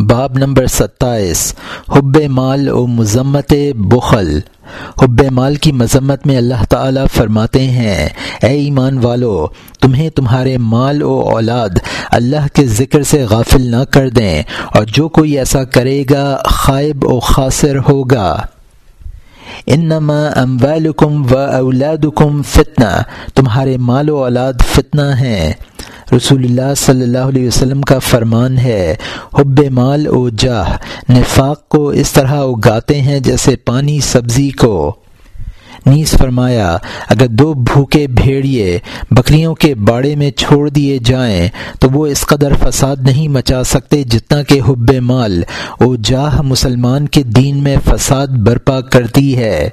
باب نمبر ستائیس۔ حب مال و مذمت بخل۔ حب مال کی مذمت میں اللہ تعالیٰ فرماتے ہیں، اے ایمان والو، تمہیں تمہارے مال و اولاد اللہ کے ذکر سے غافل نہ کر دیں، اور جو کوئی ایسا کرے گا خائب و خاصر ہوگا۔ انما اموالکم و اولادکم فتنہ۔ تمہارے مال و اولاد فتنہ ہیں۔ رسول اللہ صلی اللہ علیہ وسلم کا فرمان ہے، حب مال و جاہ، نفاق کو اس طرح اگاتے ہیں جیسے پانی سبزی کو۔ نیز فرمایا، اگر دو بھوکے بھیڑیے بکریوں کے باڑے میں چھوڑ دیے جائیں، تو وہ اس قدر فساد نہیں مچا سکتے جتنا کہ حب مال او جاہ مسلمان کے دین میں فساد برپا کرتی ہے۔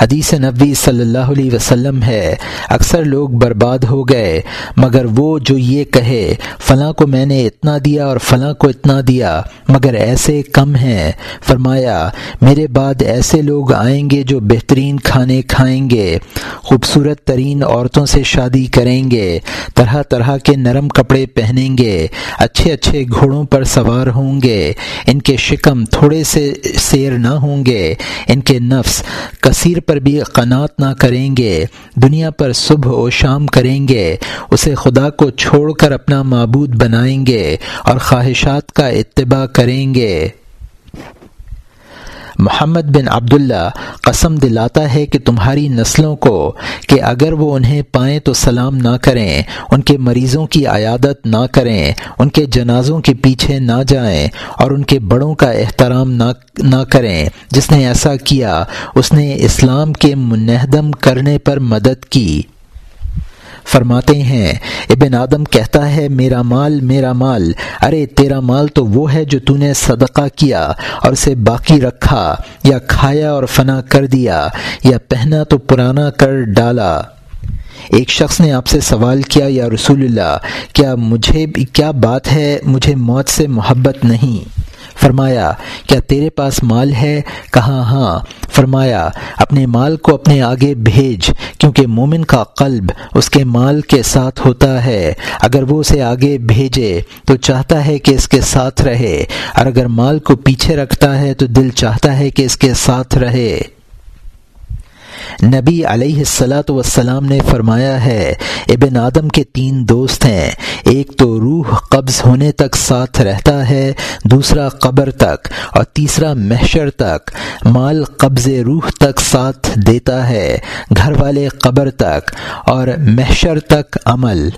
حدیث نبی صلی اللہ علیہ وسلم ہے، اکثر لوگ برباد ہو گئے، مگر وہ جو یہ کہے، فلاں کو میں نے اتنا دیا اور فلاں کو اتنا دیا، مگر ایسے کم ہیں۔ فرمایا، میرے بعد ایسے لوگ آئیں گے جو بہترین کھانے کھائیں گے، خوبصورت ترین عورتوں سے شادی کریں گے، طرح طرح کے نرم کپڑے پہنیں گے، اچھے اچھے گھوڑوں پر سوار ہوں گے۔ ان کے شکم تھوڑے سے سیر نہ ہوں گے، ان کے نفس کثیر پر بھی قناعت نہ کریں گے، دنیا پر صبح و شام کریں گے، اسے خدا کو چھوڑ کر اپنا معبود بنائیں گے اور خواہشات کا اتباع کریں گے۔ محمد بن عبداللہ قسم دلاتا ہے کہ تمہاری نسلوں کو کہ اگر وہ انہیں پائیں تو سلام نہ کریں، ان کے مریضوں کی عیادت نہ کریں، ان کے جنازوں کے پیچھے نہ جائیں اور ان کے بڑوں کا احترام نہ نہ کریں۔ جس نے ایسا کیا، اس نے اسلام کے منہدم کرنے پر مدد کی۔ فرماتے ہیں، ابن آدم کہتا ہے، میرا مال میرا مال۔ ارے، تیرا مال تو وہ ہے جو تو نے صدقہ کیا اور اسے باقی رکھا، یا کھایا اور فنا کر دیا، یا پہنا تو پرانا کر ڈالا۔ ایک شخص نے آپ سے سوال کیا، یا رسول اللہ، کیا مجھے کیا بات ہے، مجھے موت سے محبت نہیں؟ فرمایا، کیا تیرے پاس مال ہے؟ کہاں؟ ہاں. فرمایا، اپنے مال کو اپنے آگے بھیج، کیونکہ مومن کا قلب اس کے مال کے ساتھ ہوتا ہے۔ اگر وہ اسے آگے بھیجے تو چاہتا ہے کہ اس کے ساتھ رہے، اور اگر مال کو پیچھے رکھتا ہے تو دل چاہتا ہے کہ اس کے ساتھ رہے۔ نبی علیہ السلاۃ وسلام نے فرمایا ہے، ابن آدم کے تین دوست ہیں، ایک تو روح قبض ہونے تک ساتھ رہتا ہے، دوسرا قبر تک، اور تیسرا محشر تک، مال قبض روح تک ساتھ دیتا ہے، گھر والے قبر تک، اور محشر تک عمل۔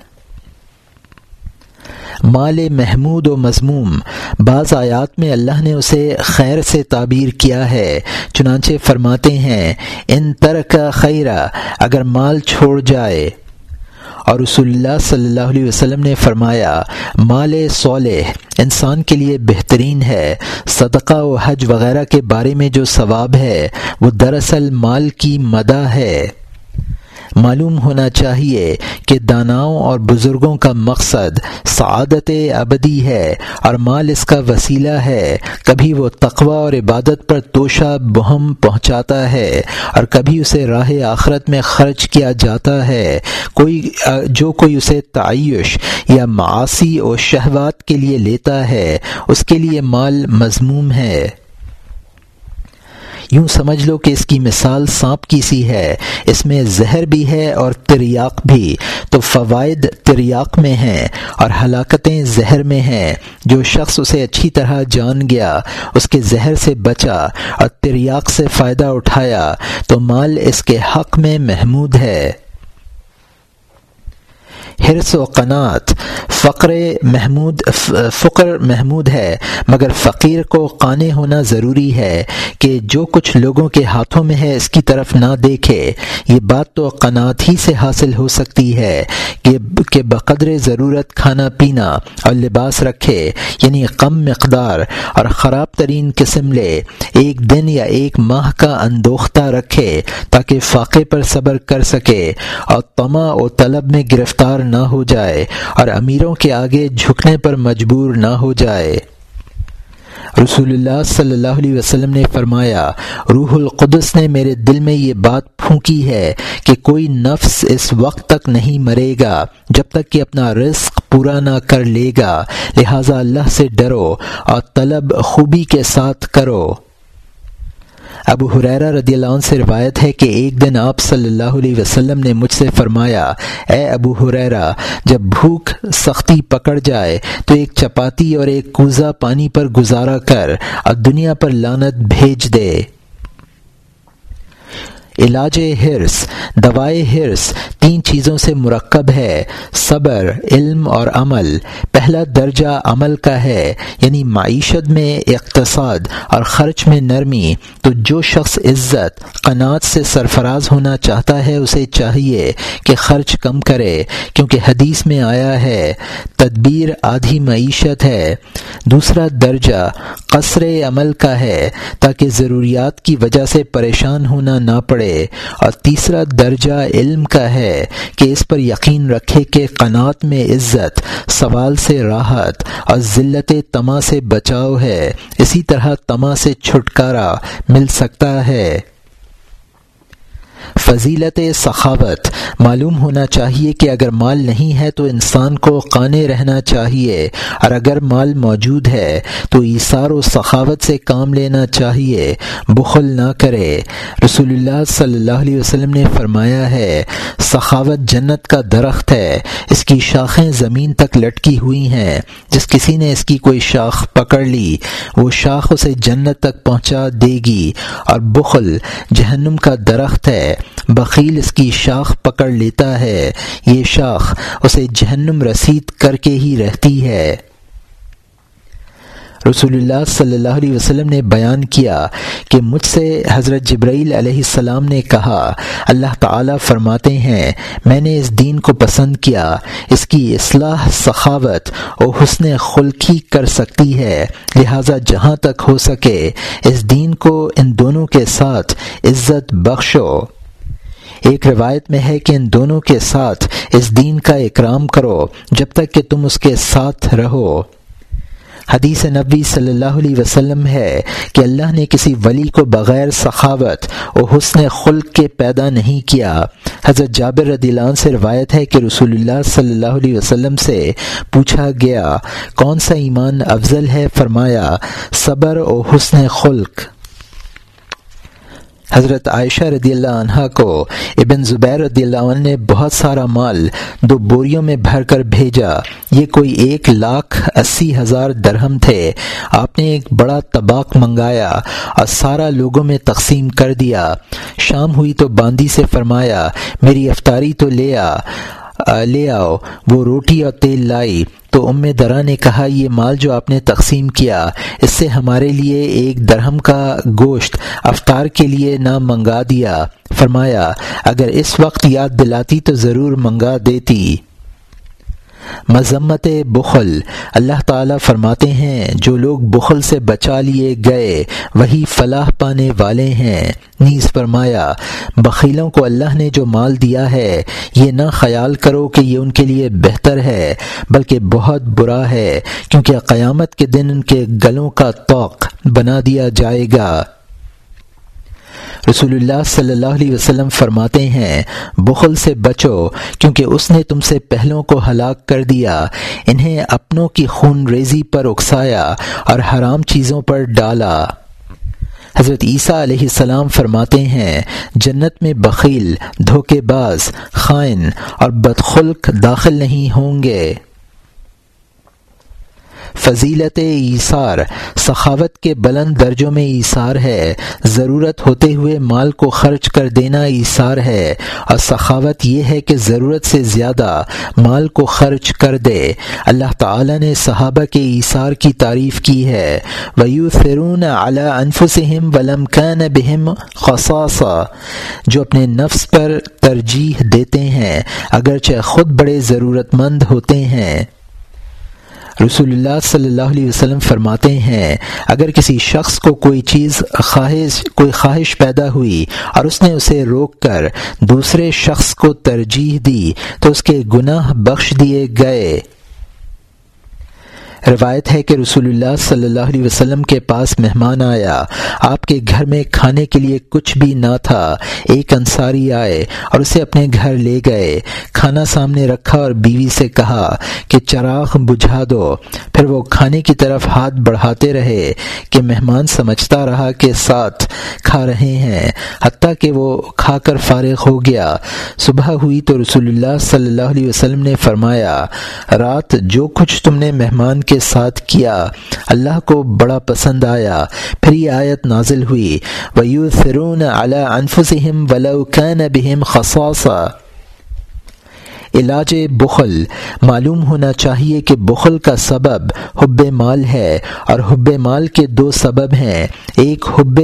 مال محمود و مضموم بعض آیات میں اللہ نے اسے خیر سے تعبیر کیا ہے۔ چنانچہ فرماتے ہیں، ان ترک خیرہ اگر مال چھوڑ جائے اور رسول اللہ صلی اللہ علیہ وسلم نے فرمایا، مال صالح، انسان کے لیے بہترین ہے۔ صدقہ و حج وغیرہ کے بارے میں جو ثواب ہے، وہ دراصل مال کی مدہ ہے۔ معلوم ہونا چاہیے کہ داناؤں اور بزرگوں کا مقصد سعادت ابدی ہے اور مال اس کا وسیلہ ہے۔ کبھی وہ تقوی اور عبادت پر توشہ بہم پہنچاتا ہے اور کبھی اسے راہ آخرت میں خرچ کیا جاتا ہے۔ کوئی، جو کوئی اسے تعیش یا معاشی و شہوات کے لیے لیتا ہے، اس کے لیے مال مضموم ہے۔ یوں سمجھ لو کہ اس کی مثال سانپ کی سی ہے، اس میں زہر بھی ہے اور تریاق بھی۔ تو فوائد تریاق میں ہیں اور ہلاکتیں زہر میں ہیں۔ جو شخص اسے اچھی طرح جان گیا، اس کے زہر سے بچا اور تریاق سے فائدہ اٹھایا، تو مال اس کے حق میں محمود ہے۔ حرص و قناعت، فقر محمود فقر محمود ہے، مگر فقیر کو قانے ہونا ضروری ہے کہ جو کچھ لوگوں کے ہاتھوں میں ہے اس کی طرف نہ دیکھے۔ یہ بات تو قناعت ہی سے حاصل ہو سکتی ہے کہ کہ بقدر ضرورت کھانا پینا اور لباس رکھے یعنی کم مقدار اور خراب ترین قسم لے۔ ایک دن یا ایک ماہ کا اندوختہ رکھے تاکہ فاقے پر صبر کر سکے اور تما و طلب میں گرفتار نہ ہو جائے اور امیروں کے آگے جھکنے پر مجبور نہ ہو جائے۔ رسول اللہ صلی اللہ علیہ وسلم نے فرمایا، روح القدس نے میرے دل میں یہ بات پھونکی ہے کہ کوئی نفس اس وقت تک نہیں مرے گا جب تک کہ اپنا رزق پورا نہ کر لے گا۔ لہٰذا اللہ سے ڈرو اور طلب خوبی کے ساتھ کرو۔ ابو حریرہ رضی اللہ عنہ سے روایت ہے کہ ایک دن آپ صلی اللہ علیہ وسلم نے مجھ سے فرمایا، اے ابو حریرہ جب بھوک سختی پکڑ جائے تو ایک چپاتی اور ایک کوزہ پانی پر گزارا کر، اور دنیا پر لانت بھیج دے۔ علاج حرص، دوائے حرص، تین چیزوں سے مرکب ہے۔ صبر، علم اور عمل۔ پہلا درجہ عمل کا ہے یعنی معیشت میں اقتصاد اور خرچ میں نرمی۔ تو جو شخص عزت، قناعت سے سرفراز ہونا چاہتا ہے، اسے چاہیے کہ خرچ کم کرے، کیونکہ حدیث میں آیا ہے، تدبیر آدھی معیشت ہے۔ دوسرا درجہ قصر عمل کا ہے، تاکہ ضروریات کی وجہ سے پریشان ہونا نہ پڑے۔ پڑے اور تیسرا درجہ علم کا ہے کہ اس پر یقین رکھے کہ قناعت میں عزت، سوال سے راحت اور ذلت تما سے بچاؤ ہے۔ اسی طرح تما سے چھٹکارا مل سکتا ہے۔ فضیلت سخاوت، معلوم ہونا چاہیے کہ اگر مال نہیں ہے تو انسان کو قانے رہنا چاہیے، اور اگر مال موجود ہے تو ایثار و سخاوت سے کام لینا چاہیے، بخل نہ کرے۔ رسول اللہ صلی اللہ علیہ وسلم نے فرمایا ہے، سخاوت جنت کا درخت ہے، اس کی شاخیں زمین تک لٹکی ہوئی ہیں۔ جس کسی نے اس کی کوئی شاخ پکڑ لی، وہ شاخ اسے جنت تک پہنچا دے گی، اور بخل جہنم کا درخت ہے۔ بخیل اس کی شاخ پکڑ لیتا ہے۔ یہ شاخ اسے جہنم رسید کر کے ہی رہتی ہے۔ رسول اللہ صلی اللہ علیہ وسلم نے بیان کیا کہ مجھ سے حضرت جبرائیل علیہ السلام نے کہا، اللہ تعالیٰ فرماتے ہیں، میں نے اس دین کو پسند کیا، اس کی اصلاح سخاوت اور حسن خلقی کر سکتی ہے، لہٰذا جہاں تک ہو سکے، اس دین کو ان دونوں کے ساتھ عزت بخشو۔ ایک روایت میں ہے کہ ان دونوں کے ساتھ اس دین کا اکرام کرو جب تک کہ تم اس کے ساتھ رہو۔ حدیث نبی صلی اللہ علیہ وسلم ہے کہ اللہ نے کسی ولی کو بغیر سخاوت و حسن خلق کے پیدا نہیں کیا۔ حضرت جابر رضی اللہ عنہ سے روایت ہے کہ رسول اللہ صلی اللہ علیہ وسلم سے پوچھا گیا، کون سا ایمان افضل ہے؟ فرمایا، صبر و حسن خلق۔ حضرت عائشہ رضی اللہ عنہ کو ابن زبیر رضی اللہ عنہ نے بہت سارا مال دو بوریوں میں بھر کر بھیجا۔ یہ کوئی ایک لاکھ اسی ہزار درہم تھے۔ آپ نے ایک بڑا طباق منگایا اور سارا لوگوں میں تقسیم کر دیا۔ شام ہوئی تو باندی سے فرمایا، میری افطاری تو لے آ۔ لے آؤ، وہ روٹی اور تیل لائی۔ تو ام درا نے کہا، یہ مال جو آپ نے تقسیم کیا، اس سے ہمارے لیے ایک درہم کا گوشت افطار کے لیے نہ منگا دیا۔ فرمایا، اگر اس وقت یاد دلاتی تو ضرور منگا دیتی۔ مذمت بخل۔ اللہ تعالیٰ فرماتے ہیں، جو لوگ بخل سے بچا لیے گئے، وہی فلاح پانے والے ہیں۔ نیز فرمایا، بخیلوں کو اللہ نے جو مال دیا ہے، یہ نہ خیال کرو کہ یہ ان کے لیے بہتر ہے، بلکہ بہت برا ہے، کیونکہ قیامت کے دن ان کے گلوں کا توق بنا دیا جائے گا۔ رسول اللہ صلی اللہ علیہ وسلم فرماتے ہیں، بخل سے بچو، کیونکہ اس نے تم سے پہلوں کو ہلاک کر دیا، انہیں اپنوں کی خون ریزی پر اکسایا اور حرام چیزوں پر ڈالا۔ حضرت عیسیٰ علیہ السلام فرماتے ہیں، جنت میں بخیل، دھوکے باز، خائن اور بدخلق داخل نہیں ہوں گے۔ فضیلت ایثار، سخاوت کے بلند درجوں میں ایثار ہے، ضرورت ہوتے ہوئے مال کو خرچ کر دینا ایثار ہے، اور سخاوت یہ ہے کہ ضرورت سے زیادہ مال کو خرچ کر دے۔ اللہ تعالی نے صحابہ کے ایثار کی تعریف کی ہے۔ ویو فرون اعلیٰ انفسم ولم کین بہم خصاصہ جو اپنے نفس پر ترجیح دیتے ہیں، اگرچہ خود بڑے ضرورت مند ہوتے ہیں۔ رسول اللہ صلی اللہ علیہ وسلم فرماتے ہیں، اگر کسی شخص کو کوئی چیز خواہش، کوئی خواہش پیدا ہوئی اور اس نے اسے روک کر دوسرے شخص کو ترجیح دی تو اس کے گناہ بخش دیے گئے۔ روایت ہے کہ رسول اللہ صلی اللہ علیہ وسلم کے پاس مہمان آیا۔ آپ کے گھر میں کھانے کے لیے کچھ بھی نہ تھا۔ ایک انصاری آئے اور اسے اپنے گھر لے گئے۔ کھانا سامنے رکھا اور بیوی سے کہا کہ چراغ بجھا دو۔ پھر وہ کھانے کی طرف ہاتھ بڑھاتے رہے کہ مہمان سمجھتا رہا کہ ساتھ کھا رہے ہیں۔ حتیٰ کہ وہ کھا کر فارغ ہو گیا۔ صبح ہوئی تو رسول اللہ صلی اللہ علیہ وسلم نے فرمایا، رات جو کچھ تم نے مہمان کے ساتھ کیا۔ اللہ کو بڑا پسند آیا۔ پھر یہ آیت نازل ہوئی۔ ویو فرون اعلیٰ انفسم ولوقین بہم خصوصہ علاج بخل۔ معلوم ہونا چاہیے کہ بخل کا سبب حب مال ہے اور حب مال کے دو سبب ہیں۔ ایک حب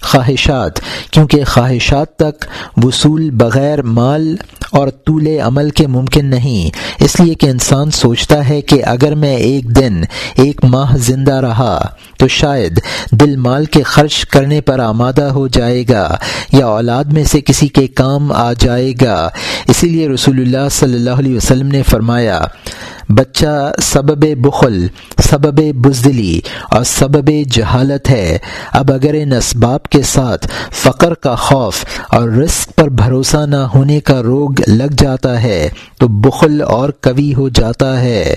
خواہشات، کیونکہ خواہشات تک وصول بغیر مال اور طول عمل کے ممکن نہیں۔ اس لیے کہ انسان سوچتا ہے کہ اگر میں ایک دن، ایک ماہ زندہ رہا، تو شاید دل مال کے خرچ کرنے پر آمادہ ہو جائے گا یا اولاد میں سے کسی کے کام آ جائے گا۔ اسی لیے رسول اللہ صلی صلی اللہ علیہ وسلم نے فرمایا، بچہ سبب بخل، سبب بزدلی اور سبب جہالت ہے۔ اب اگر ان اسباب کے ساتھ فقر کا خوف اور رزق پر بھروسہ نہ ہونے کا روگ لگ جاتا ہے، تو بخل اور قوی ہو جاتا ہے۔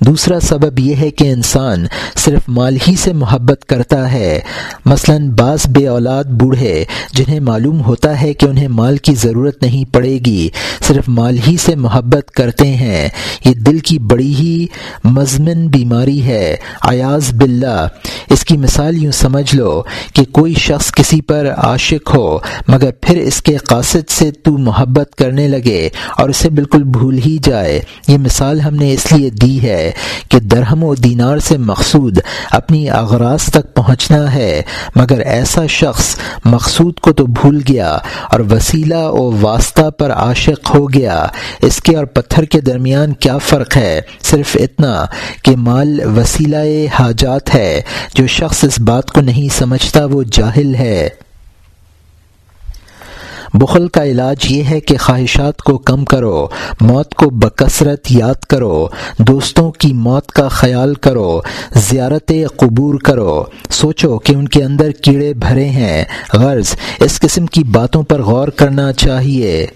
دوسرا سبب یہ ہے کہ انسان صرف مال ہی سے محبت کرتا ہے۔ مثلا بعض بے اولاد بوڑھے جنہیں معلوم ہوتا ہے کہ انہیں مال کی ضرورت نہیں پڑے گی، صرف مال ہی سے محبت کرتے ہیں۔ یہ دل کی بڑی ہی مضمن بیماری ہے۔ ایاز باللہ۔ اس کی مثال یوں سمجھ لو کہ کوئی شخص کسی پر عاشق ہو، مگر پھر اس کے قاصد سے تو محبت کرنے لگے اور اسے بالکل بھول ہی جائے۔ یہ مثال ہم نے اس لیے دی ہے۔ ہے کہ درہم و دینار سے مقصود اپنی اغراض تک پہنچنا ہے، مگر ایسا شخص مقصود کو تو بھول گیا اور وسیلہ و واسطہ پر عاشق ہو گیا۔ اس کے اور پتھر کے درمیان کیا فرق ہے؟ صرف اتنا کہ مال وسیلہ حاجات ہے، جو شخص اس بات کو نہیں سمجھتا وہ جاہل ہے۔ بخل کا علاج یہ ہے کہ خواہشات کو کم کرو، موت کو بکثرت یاد کرو، دوستوں کی موت کا خیال کرو، زیارت قبور کرو۔ سوچو کہ ان کے اندر کیڑے بھرے ہیں۔ غرض، اس قسم کی باتوں پر غور کرنا چاہیے۔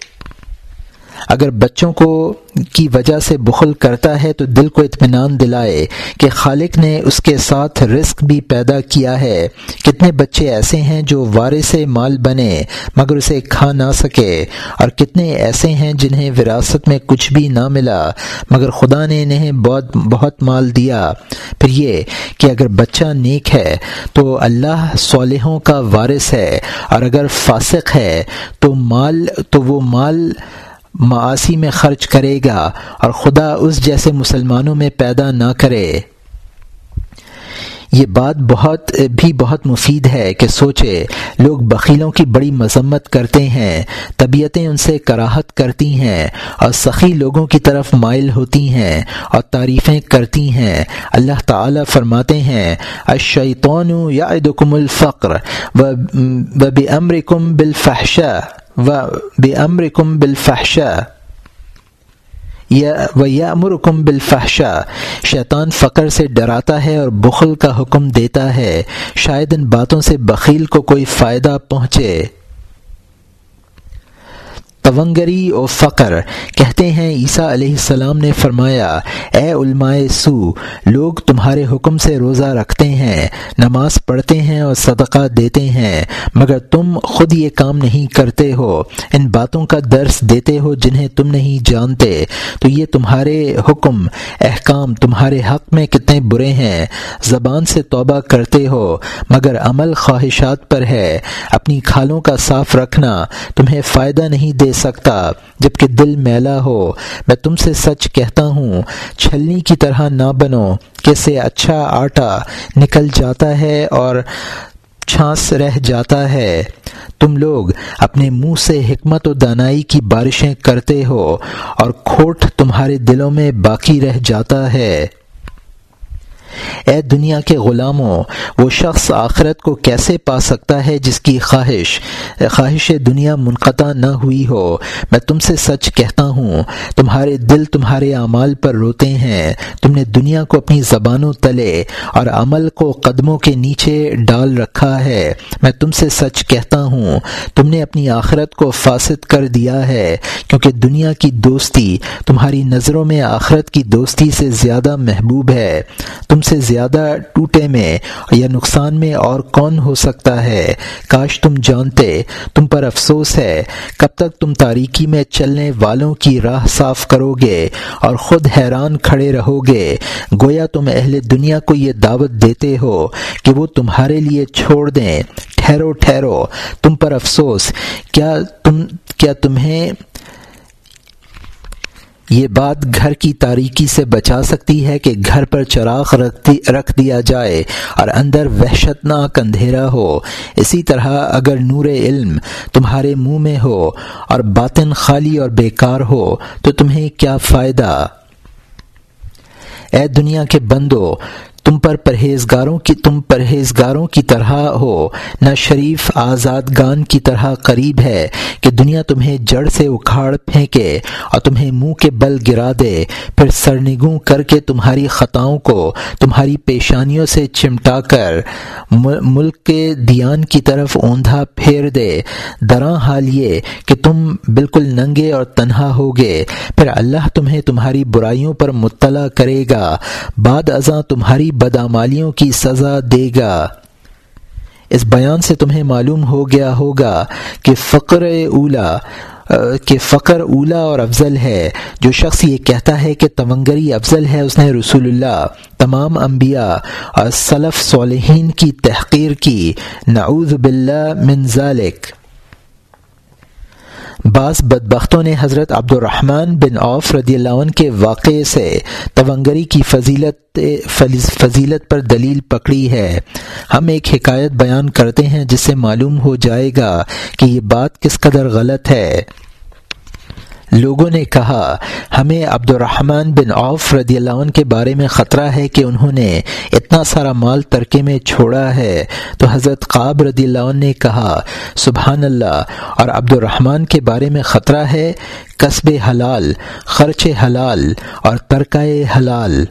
اگر بچوں کو کی وجہ سے بخل کرتا ہے تو دل کو اطمینان دلائے کہ خالق نے اس کے ساتھ رزق بھی پیدا کیا ہے۔ کتنے بچے ایسے ہیں جو وارث مال بنے مگر اسے کھا نہ سکے، اور کتنے ایسے ہیں جنہیں وراثت میں کچھ بھی نہ ملا مگر خدا نے انہیں بہت بہت مال دیا۔ پھر یہ کہ اگر بچہ نیک ہے تو اللہ صالحوں کا وارث ہے، اور اگر فاسق ہے تو مال، تو وہ مال معاشی میں خرچ کرے گا اور خدا اس جیسے مسلمانوں میں پیدا نہ کرے۔ یہ بات بہت، بھی بہت مفید ہے کہ سوچے، لوگ بخیلوں کی بڑی مذمت کرتے ہیں، طبیعتیں ان سے کراہت کرتی ہیں اور سخی لوگوں کی طرف مائل ہوتی ہیں اور تعریفیں کرتی ہیں۔ اللہ تعالی فرماتے ہیں اشیطون یا الفقر و بے امر کم بالفحشہ و بے امر کم بالفحشہ یا و یا امر کم بالفحشہ شیطان فقر سے ڈراتا ہے اور بخل کا حکم دیتا ہے، شاید ان باتوں سے بخیل کو کوئی فائدہ پہنچے۔ تونگری و فقر۔ کہتے ہیں، عیسیٰ علیہ السلام نے فرمایا، اے علماء سو، لوگ تمہارے حکم سے روزہ رکھتے ہیں، نماز پڑھتے ہیں اور صدقہ دیتے ہیں، مگر تم خود یہ کام نہیں کرتے ہو۔ ان باتوں کا درس دیتے ہو جنہیں تم نہیں جانتے۔ تو یہ تمہارے حکم، احکام تمہارے حق میں کتنے برے ہیں۔ زبان سے توبہ کرتے ہو، مگر عمل خواہشات پر ہے۔ اپنی کھالوں کا صاف رکھنا، تمہیں فائدہ نہیں دے سکتا۔ جبکہ دل میلا ہو، میں تم سے سچ کہتا ہوں، چھلنی کی طرح نہ بنو کہ سے اچھا آٹا نکل جاتا ہے اور چھانس رہ جاتا ہے۔ تم لوگ اپنے منہ سے حکمت و دانائی کی بارشیں کرتے ہو اور کھوٹ تمہارے دلوں میں باقی رہ جاتا ہے۔ اے دنیا کے غلاموں، وہ شخص آخرت کو کیسے پا سکتا ہے جس کی خواہش خواہش دنیا منقطع نہ ہوئی ہو؟ میں تم سے سچ کہتا ہوں، تمہارے دل تمہارے اعمال پر روتے ہیں، تم نے دنیا کو اپنی زبانوں تلے اور عمل کو قدموں کے نیچے ڈال رکھا ہے۔ میں تم سے سچ کہتا ہوں، تم نے اپنی آخرت کو فاسد کر دیا ہے، کیونکہ دنیا کی دوستی، تمہاری نظروں میں آخرت کی دوستی سے زیادہ محبوب ہے۔ تم سے زیادہ ٹوٹے میں یا نقصان میں اور کون ہو سکتا ہے؟ کاش تم جانتے، تم پر افسوس ہے، کب تک تم تاریکی میں چلنے والوں کی راہ صاف کرو گے اور خود حیران کھڑے رہو گے گویا تم اہل دنیا کو یہ دعوت دیتے ہو کہ وہ تمہارے لیے چھوڑ دیں۔ ٹھہرو ٹھہرو، تم پر افسوس۔ کیا تم، کیا تمہیں یہ بات گھر کی تاریکی سے بچا سکتی ہے کہ گھر پر چراغ رکھ دیا جائے اور اندر وحشت ناک اندھیرا ہو۔ اسی طرح اگر نور علم تمہارے منہ میں ہو اور باطن خالی اور بیکار ہو، تو تمہیں کیا فائدہ؟ اے دنیا کے بندو تم پر پرہیزگاروں کی تم پرہیزگاروں کی طرح ہو۔ نہ شریف آزاد گان کی طرح قریب ہے کہ دنیا تمہیں جڑ سے اکھاڑ پھینکے اور تمہیں منہ کے بل گرا دے۔ پھر سرنگوں کر کے تمہاری خطاؤں کو تمہاری پیشانیوں سے چمٹا کر ملک کے دیان کی طرف اوندھا پھیر دے۔ دراں حال یہ کہ تم بالکل ننگے اور تنہا ہوگے۔ پھر اللہ تمہیں تمہاری برائیوں پر مطلع کرے گا۔ بعد ازاں تمہاری بدامالیوں کی سزا دے گا۔ اس بیان سے تمہیں معلوم ہو گیا ہوگا کہ فقر اولا کہ فقر اولا اور افضل ہے۔ جو شخص یہ کہتا ہے کہ تونگری افضل ہے، اس نے رسول اللہ، تمام انبیاء اور صلف صالحین کی تحقیر کی۔ نعوذ باللہ من ذالک۔ بعض بدبختوں نے حضرت عبد الرحمن بن عوف رضی اللہ عنہ کے واقعے سے تونگری کی فضیلت فضیلت پر دلیل پکڑی ہے۔ ہم ایک حکایت بیان کرتے ہیں جس سے معلوم ہو جائے گا کہ یہ بات کس قدر غلط ہے۔ لوگوں نے کہا، ہمیں عبد الرحمن بن عوف رضی اللہ عنہ کے بارے میں خطرہ ہے کہ انہوں نے اتنا سارا مال ترکے میں چھوڑا ہے۔ تو حضرت قاب رضی اللہ عنہ نے کہا، سبحان اللہ، اور عبد الرحمن کے بارے میں خطرہ ہے؟ قصب حلال، خرچ حلال، اور ترکہ حلال۔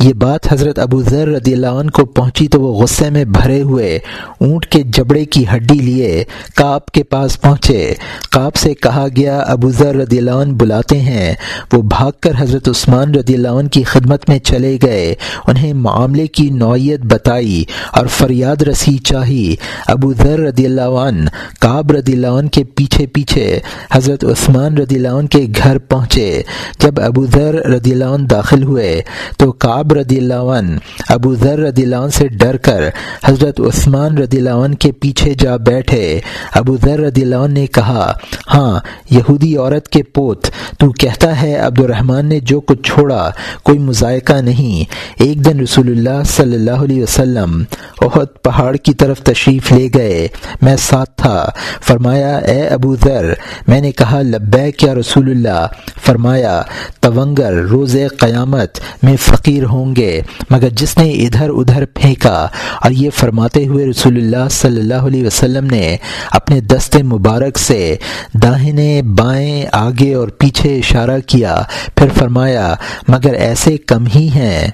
یہ بات حضرت ابو ذر رضی اللہ عنہ کو پہنچی تو وہ غصے میں بھرے ہوئے، اونٹ کے جبڑے کی ہڈی لیے کاپ کے پاس پہنچے۔ کاپ سے کہا گیا، ابو ذر رضی اللہ عنہ بلاتے ہیں۔ وہ بھاگ کر حضرت عثمان رضی اللہ عنہ کی خدمت میں چلے گئے، انہیں معاملے کی نوعیت بتائی اور فریاد رسی چاہی۔ ابو ذر رضی اللہ عنہ کاب رضی اللہ عنہ کے پیچھے پیچھے حضرت عثمان رضی اللہ عنہ کے گھر پہنچے۔ جب ابو ذر رضی اللہ عنہ داخل ہوئے تو کعب رضی اللہ عنہ، ابو ذر رضی اللہ عنہ سے ڈر کر حضرت عثمان رضی اللہ عنہ کے پیچھے جا بیٹھے۔ ابو ذر رضی اللہ عنہ نے کہا ہاں یہودی عورت کے پوت، تو کہتا ہے عبد الرحمن نے جو کچھ چھوڑا، کوئی مذائقہ نہیں۔ ایک دن رسول اللہ صلی اللہ علیہ وسلم احد پہاڑ کی طرف تشریف لے گئے۔ میں ساتھ تھا۔ فرمایا، اے ابو ذر، میں نے کہا، لبیک کیا رسول اللہ؟ فرمایا، تونگر روز قیامت میں فقیر ہوں گے۔ مگر جس نے ادھر ادھر پھینکا، اور یہ فرماتے ہوئے رسول اللہ صلی اللہ علیہ وسلم نے اپنے دست مبارک سے داہنے، بائیں، آگے اور پیچھے اشارہ کیا۔ پھر فرمایا، مگر ایسے کم ہی ہیں۔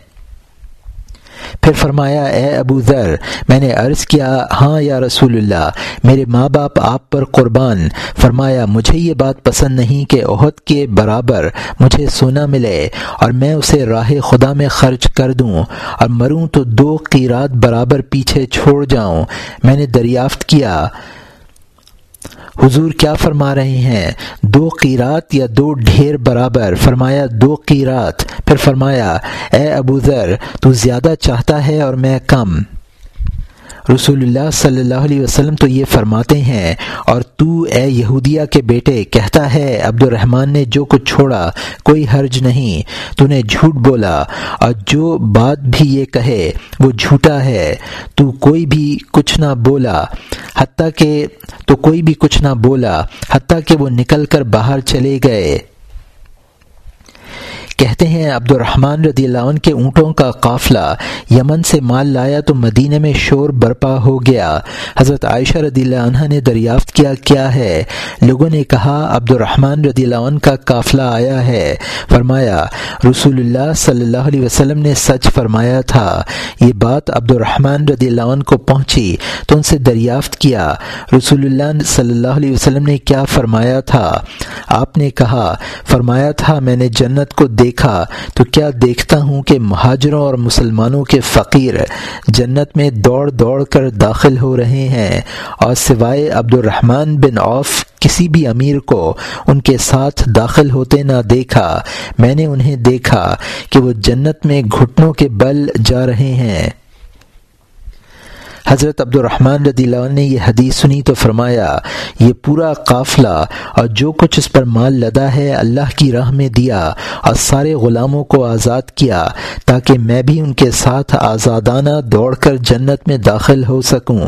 پھر فرمایا، اے ابو ذر، میں نے عرض کیا ہاں یا رسول اللہ، میرے ماں باپ آپ پر قربان. فرمایا، مجھے یہ بات پسند نہیں کہ عہد کے برابر مجھے سونا ملے اور میں اسے راہ خدا میں خرچ کر دوں اور مروں تو دو قیرات برابر پیچھے چھوڑ جاؤں. میں نے دریافت کیا حضور کیا فرما رہے ہیں؟ دو قیرات یا دو ڈھیر برابر؟ فرمایا، دو قیرات۔ پھر فرمایا، اے ابو ذر، تو زیادہ چاہتا ہے اور میں کم۔ رسول اللہ صلی اللہ علیہ وسلم تو یہ فرماتے ہیں، اور تو اے یہودیہ کے بیٹے، کہتا ہے عبد الرحمن نے جو کچھ چھوڑا، کوئی حرج نہیں۔ تو نے جھوٹ بولا۔ اور جو بات بھی یہ کہے، وہ جھوٹا ہے۔ تو کوئی بھی کچھ نہ بولا۔ حتیٰ کہ، تو کوئی بھی کچھ نہ بولا۔ حتیٰ کہ وہ نکل کر باہر چلے گئے۔ کہتے ہیں عبد الرحمن رضی اللہ عنہ کے اونٹوں کا قافلہ یمن سے مال لایا تو مدینہ میں شور برپا ہو گیا۔ حضرت عائشہ رضی اللہ عنہ نے دریافت کیا کیا ہے؟ لوگوں نے کہا عبد الرحمن رضی اللہ عنہ کا قافلہ آیا ہے۔ فرمایا رسول اللہ صلی اللہ علیہ وسلم نے سچ فرمایا تھا۔ یہ بات عبد الرحمن رضی اللہ عنہ کو پہنچی تو ان سے دریافت کیا۔ رسول اللہ صلی اللہ علیہ وسلم نے کیا فرمایا تھا؟ آپ نے کہا، فرمایا تھا، میں نے جنت کو دیکھا تو کیا دیکھتا ہوں کہ مہاجروں اور مسلمانوں کے فقیر جنت میں دوڑ دوڑ کر داخل ہو رہے ہیں اور سوائے عبد الرحمن بن عوف کسی بھی امیر کو ان کے ساتھ داخل ہوتے نہ دیکھا۔ میں نے انہیں دیکھا کہ وہ جنت میں گھٹنوں کے بل جا رہے ہیں۔ حضرت عبد الرحمن رضی اللہ عنہ نے یہ حدیث سنی تو فرمایا، یہ پورا قافلہ اور جو کچھ اس پر مال لدا ہے اللہ کی راہ میں دیا اور سارے غلاموں کو آزاد کیا تاکہ میں بھی ان کے ساتھ آزادانہ دوڑ کر جنت میں داخل ہو سکوں۔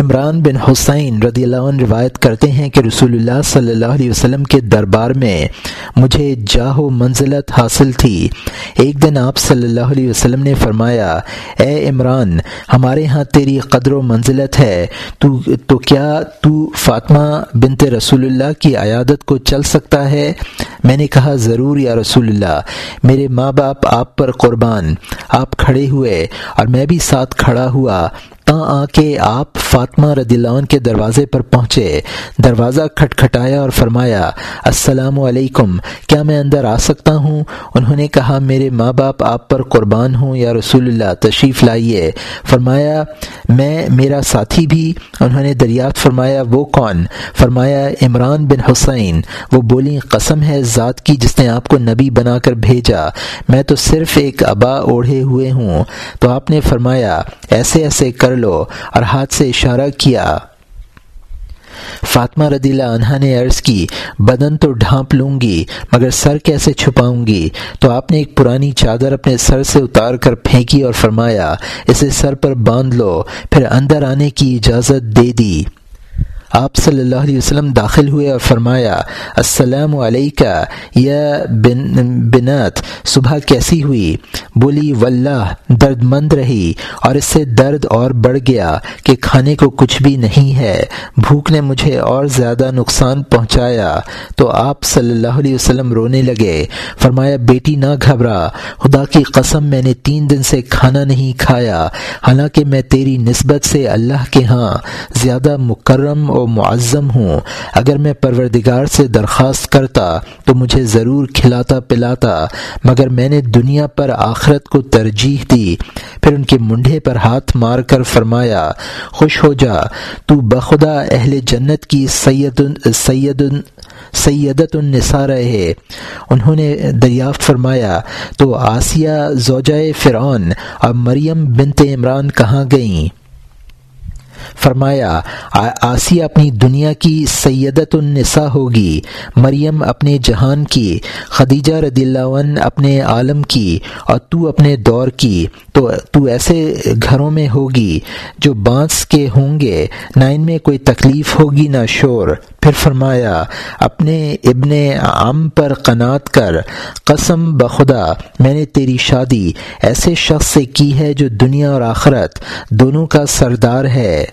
عمران بن حسین رضی اللہ عنہ روایت کرتے ہیں کہ رسول اللہ صلی اللہ علیہ وسلم کے دربار میں مجھے جاہ و منزلت حاصل تھی۔ ایک دن آپ صلی اللہ علیہ وسلم نے فرمایا، اے عمران، ہمارے ہاں تیری قدر و منزلت ہے۔ تو تو کیا تو فاطمہ بنت رسول اللہ کی عیادت کو چل سکتا ہے؟ میں نے کہا، ضرور یا رسول اللہ، میرے ماں باپ آپ پر قربان، آپ کھڑے ہوئے اور میں بھی ساتھ کھڑا ہوا۔ آ کے آپ فاطمہ رضی اللہ عنہ کے دروازے پر پہنچے۔ دروازہ کھٹکھٹایا اور فرمایا، السلام علیکم، کیا میں اندر آ سکتا ہوں؟ انہوں نے کہا، میرے ماں باپ آپ پر قربان ہوں، یا رسول اللہ، تشریف لائیے۔ فرمایا، میں، میرا ساتھی بھی۔ انہوں نے دریافت فرمایا، وہ کون؟ فرمایا، عمران بن حسین۔ وہ بولی، قسم ہے ذات کی جس نے آپ کو نبی بنا کر بھیجا۔ میں تو صرف ایک ابا اوڑھے ہوئے ہوں۔ تو آپ نے فرمایا، ایسے ایسے کر لو اور ہاتھ سے اشارہ کیا۔ فاطمہ رضی اللہ عنہ نے عرض کی، بدن تو ڈھانپ لوں گی، مگر سر کیسے چھپاؤں گی؟ تو آپ نے ایک پرانی چادر اپنے سر سے اتار کر پھینکی اور فرمایا، اسے سر پر باندھ لو، پھر اندر آنے کی اجازت دے دی۔ آپ صلی اللہ علیہ وسلم داخل ہوئے اور فرمایا، السلام علیکہ یا بن، بنات، صبح کیسی ہوئی؟ بولی، واللہ درد مند رہی اور اس سے درد اور بڑھ گیا کہ کھانے کو کچھ بھی نہیں ہے، بھوک نے مجھے اور زیادہ نقصان پہنچایا۔ تو آپ صلی اللہ علیہ وسلم رونے لگے۔ فرمایا، بیٹی، نہ گھبرا، خدا کی قسم میں نے تین دن سے کھانا نہیں کھایا، حالانکہ میں تیری نسبت سے اللہ کے ہاں زیادہ مکرم اور معظم ہوں۔ اگر میں پروردگار سے درخواست کرتا تو مجھے ضرور کھلاتا پلاتا، مگر میں نے دنیا پر آخرت کو ترجیح دی۔ پھر ان کے منڈے پر ہاتھ مار کر فرمایا، خوش ہو جا، تو بخدا اہل جنت کی سید سید، سیدت النساء رہے۔ انہوں نے دریافت فرمایا، تو آسیہ زوجہ فرعون اور مریم بنت عمران کہاں گئیں؟ فرمایا آسیہ اپنی دنیا کی سیدت النساء ہوگی، مریم اپنے جہان کی، خدیجہ رضی اللہ عنہ اپنے عالم کی، اور تو اپنے دور کی، تو تو ایسے گھروں میں ہوگی جو بانس کے ہوں گے، نہ ان میں کوئی تکلیف ہوگی نہ شور۔ پھر فرمایا، اپنے ابن عام پر قناط کر، قسم بخدا میں نے تیری شادی ایسے شخص سے کی ہے جو دنیا اور آخرت دونوں کا سردار ہے۔